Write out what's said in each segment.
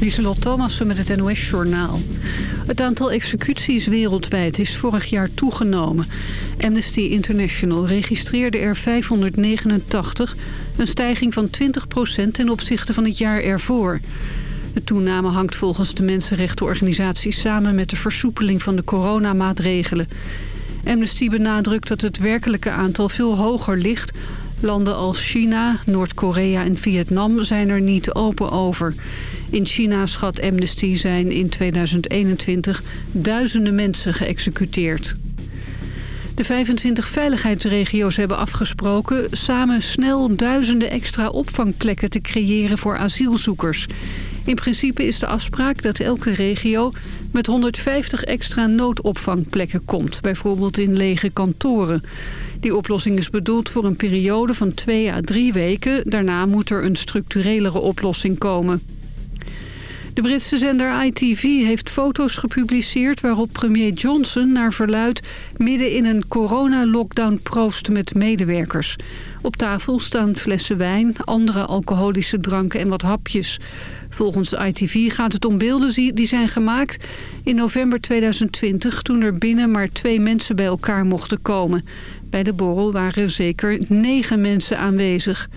Lieselot Thomassen met het NOS-journaal. Het aantal executies wereldwijd is vorig jaar toegenomen. Amnesty International registreerde er 589, een stijging van 20% ten opzichte van het jaar ervoor. De toename hangt volgens de mensenrechtenorganisatie samen met de versoepeling van de coronamaatregelen. Amnesty benadrukt dat het werkelijke aantal veel hoger ligt... Landen als China, Noord-Korea en Vietnam zijn er niet open over. In China, schat Amnesty, zijn in 2021 duizenden mensen geëxecuteerd. De 25 veiligheidsregio's hebben afgesproken samen snel duizenden extra opvangplekken te creëren voor asielzoekers. In principe is de afspraak dat elke regio met 150 extra noodopvangplekken komt, bijvoorbeeld in lege kantoren. Die oplossing is bedoeld voor een periode van twee à drie weken. Daarna moet er een structurelere oplossing komen. De Britse zender ITV heeft foto's gepubliceerd waarop premier Johnson naar verluid midden in een coronalockdown proost met medewerkers. Op tafel staan flessen wijn, andere alcoholische dranken en wat hapjes. Volgens ITV gaat het om beelden die zijn gemaakt in november 2020... toen er binnen maar twee mensen bij elkaar mochten komen. Bij de borrel waren zeker negen mensen aanwezig.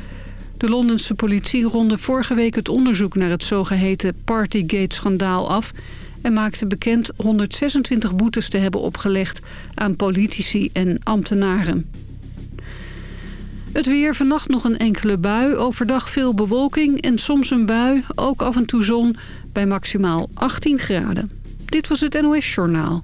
De Londense politie ronde vorige week het onderzoek naar het zogeheten Partygate-schandaal af... en maakte bekend 126 boetes te hebben opgelegd aan politici en ambtenaren. Het weer, vannacht nog een enkele bui, overdag veel bewolking en soms een bui, ook af en toe zon, bij maximaal 18 graden. Dit was het NOS Journaal.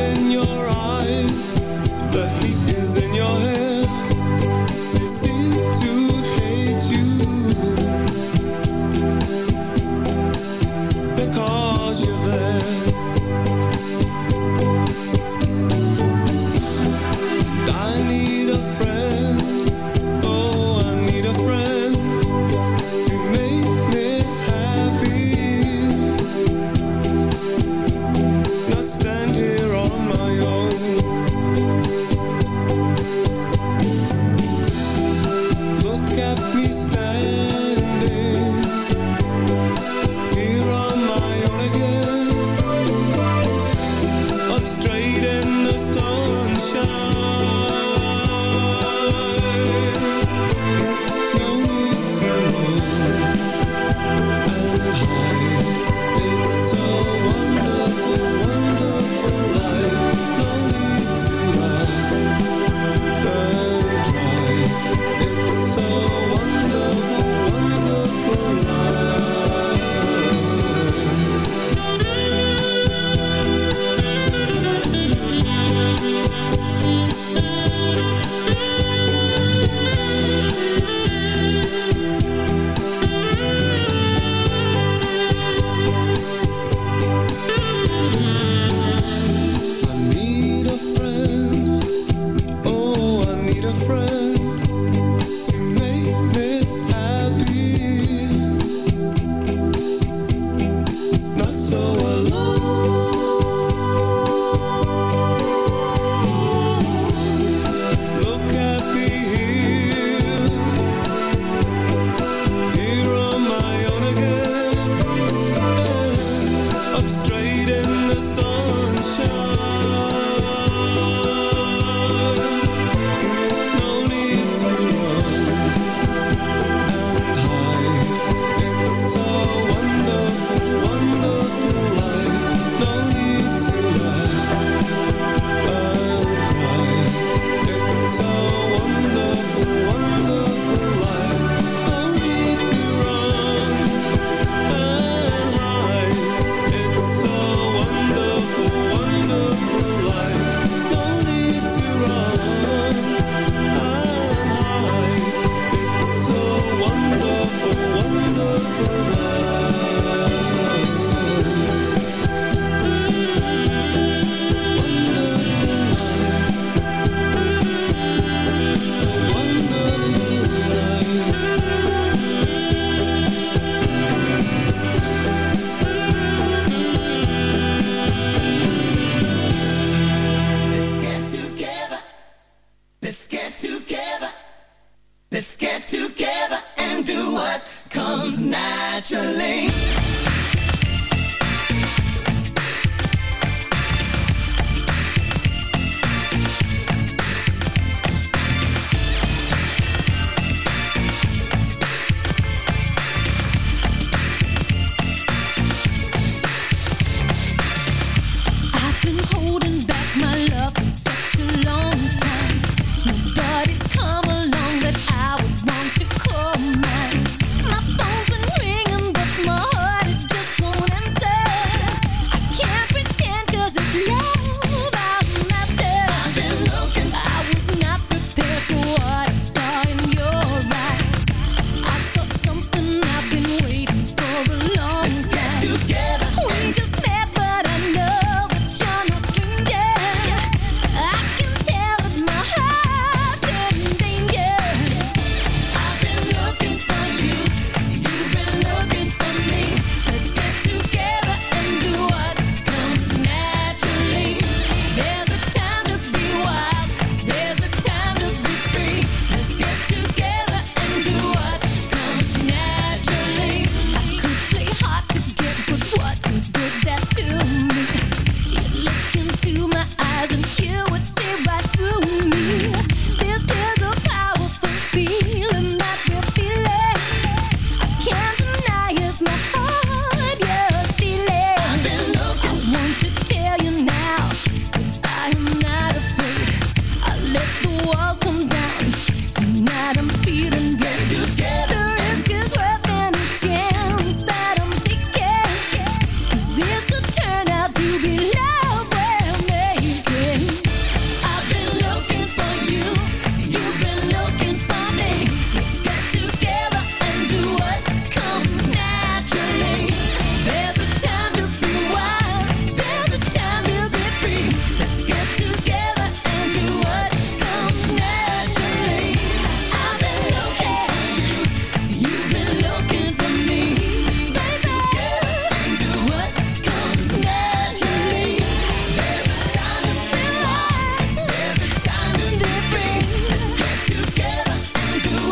in your eyes the heat.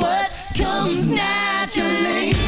what comes naturally.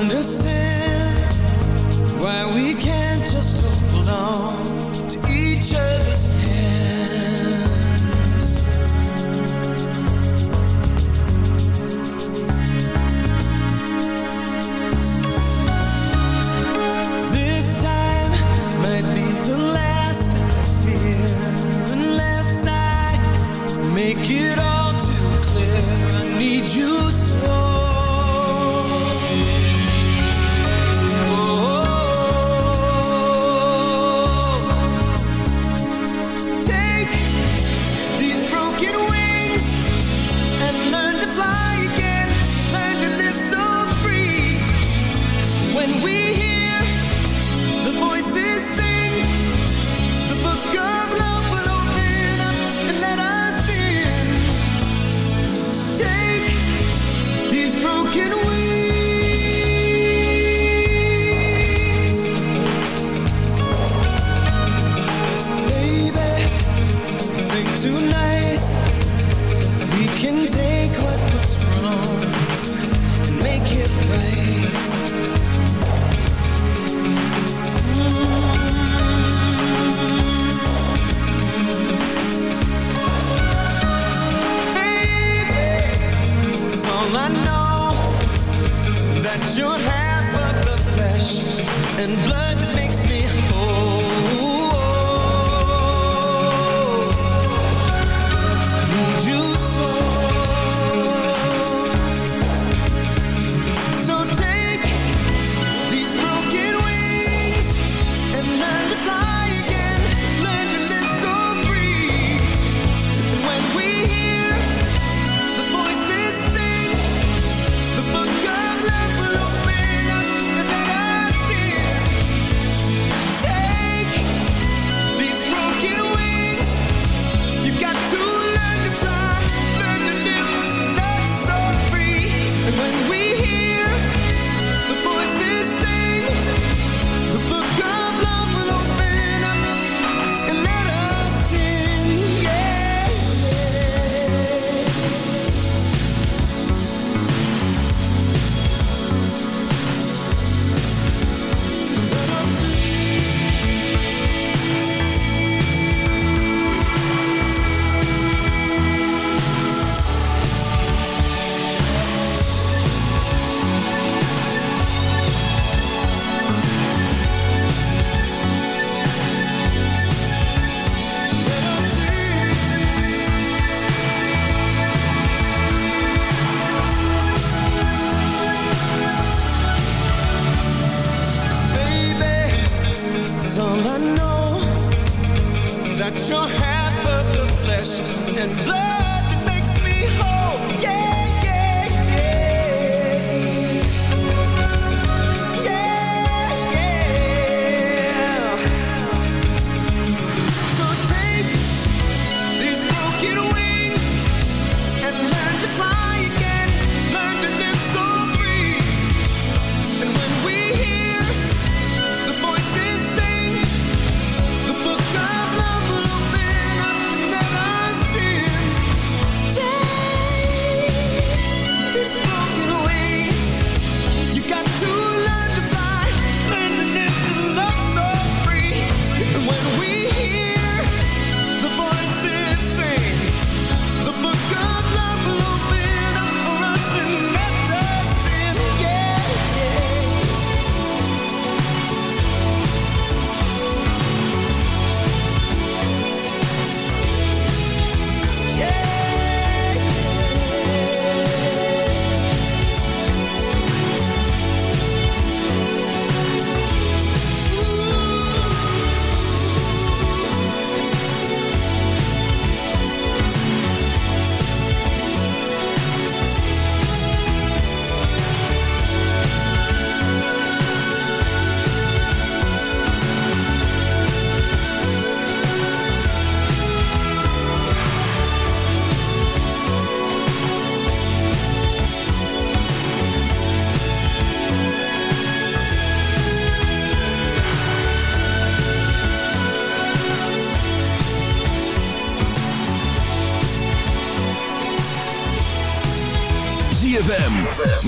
and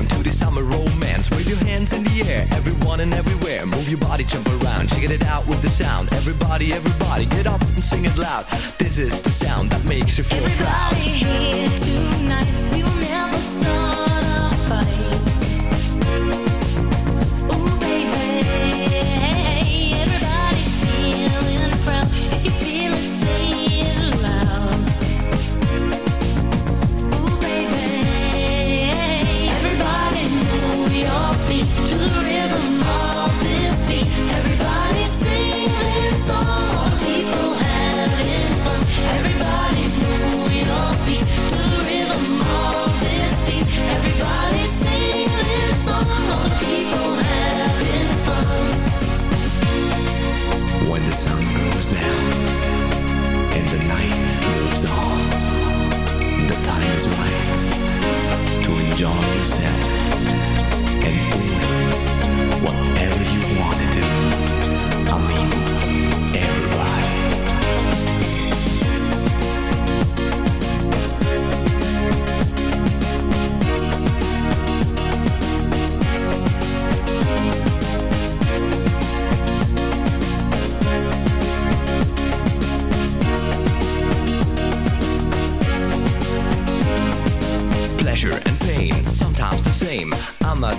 Jam to the summer romance. Wave your hands in the air, everyone and everywhere. Move your body, jump around, check it out with the sound. Everybody, everybody, get up and sing it loud. This is the sound that makes you feel proud. Everybody here tonight, we will never start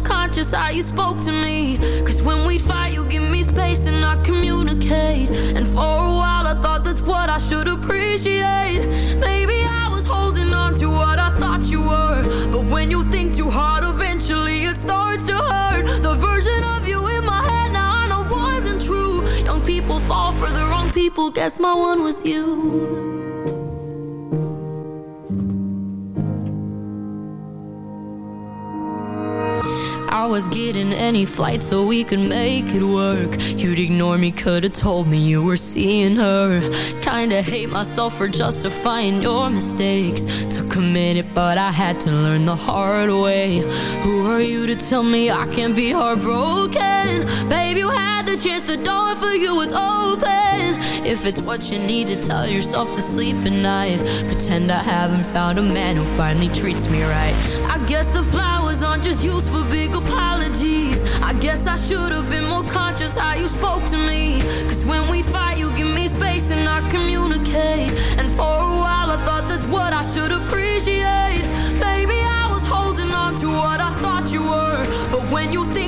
conscious how you spoke to me. Cause when we fight, you give me space and I communicate. And for a while, I thought that's what I should appreciate. Maybe I was holding on to what I thought you were. But when you think too hard, eventually it starts to hurt. The version of you in my head now I know wasn't true. Young people fall for the wrong people. Guess my one was you. I was getting any flight so we could make it work. You'd ignore me, could've told me you were seeing her. Kinda hate myself for justifying your mistakes. Took a minute, but I had to learn the hard way. Who are you to tell me I can't be heartbroken? Baby, you had the chance, the door for you was open. If it's what you need to tell yourself to sleep at night, pretend I haven't found a man who finally treats me right. Guess the flowers aren't just used for big apologies. I guess I should have been more conscious how you spoke to me. Cause when we fight, you give me space and I communicate. And for a while, I thought that's what I should appreciate. Maybe I was holding on to what I thought you were. But when you think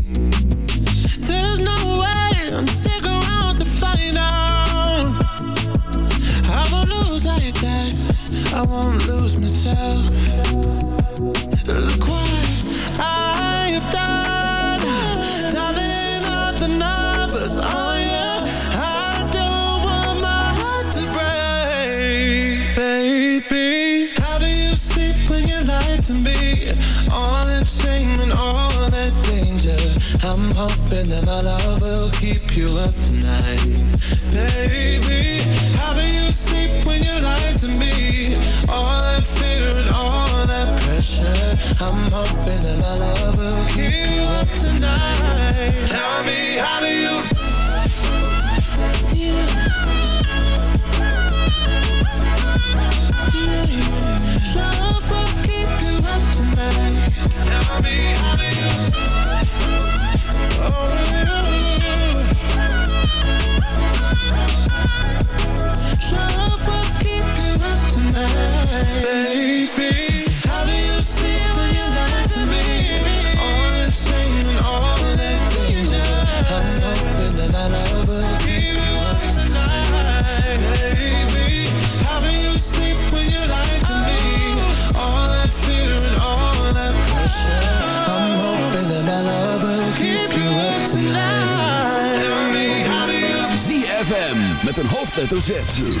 my love will keep you up. Hoofdletter.